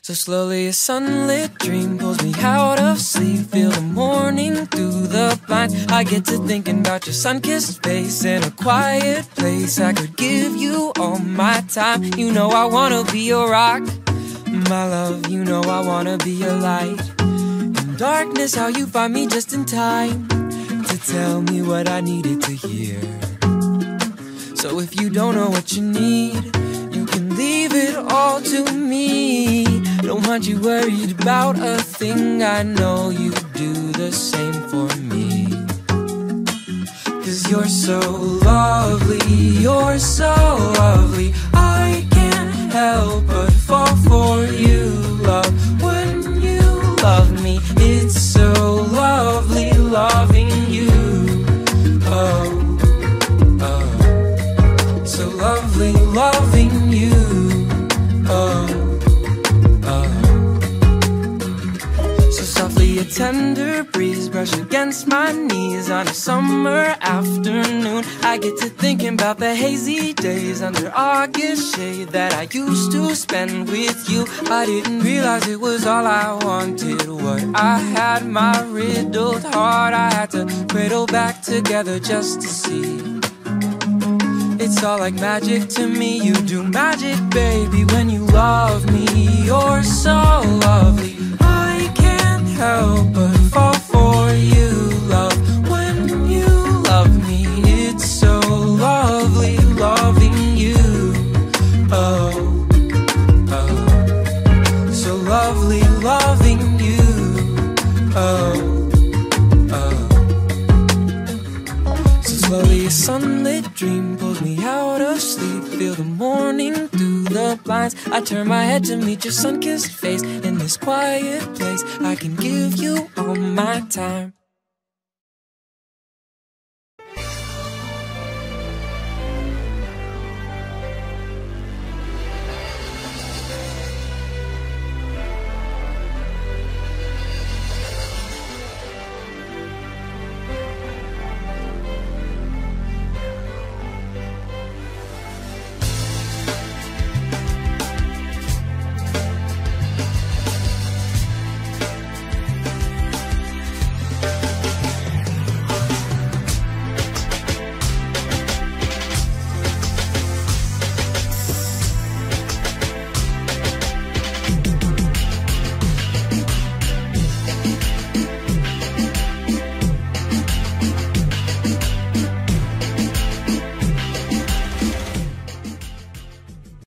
So slowly a sunlit dream pulls me out of sleep. Feel the morning through the blinds. I get to thinking about your sun-kissed face in a quiet place. I could give you all my time. You know I wanna be your rock, my love. You know I wanna be your light. In darkness, how you find me just in time to tell me what I needed to hear. So if you don't know what you need, you can leave it all to me. Don't you worried about a thing. I know you do the same for me. Cause you're so lovely, you're so lovely. I can't help but fall for you, love. When you love me, it's so lovely loving you. Oh, oh. So lovely loving tender breeze brush against my knees on a summer afternoon. I get to thinking about the hazy days under August shade that I used to spend with you. I didn't realize it was all I wanted. What I had, my riddled heart, I had to cradle back together just to see. It's all like magic to me. You do magic, baby, when you love lovely loving you. Oh, oh. So slowly a sunlit dream pulls me out of sleep. Feel the morning through the blinds. I turn my head to meet your sun-kissed face in this quiet place. I can give you all my time.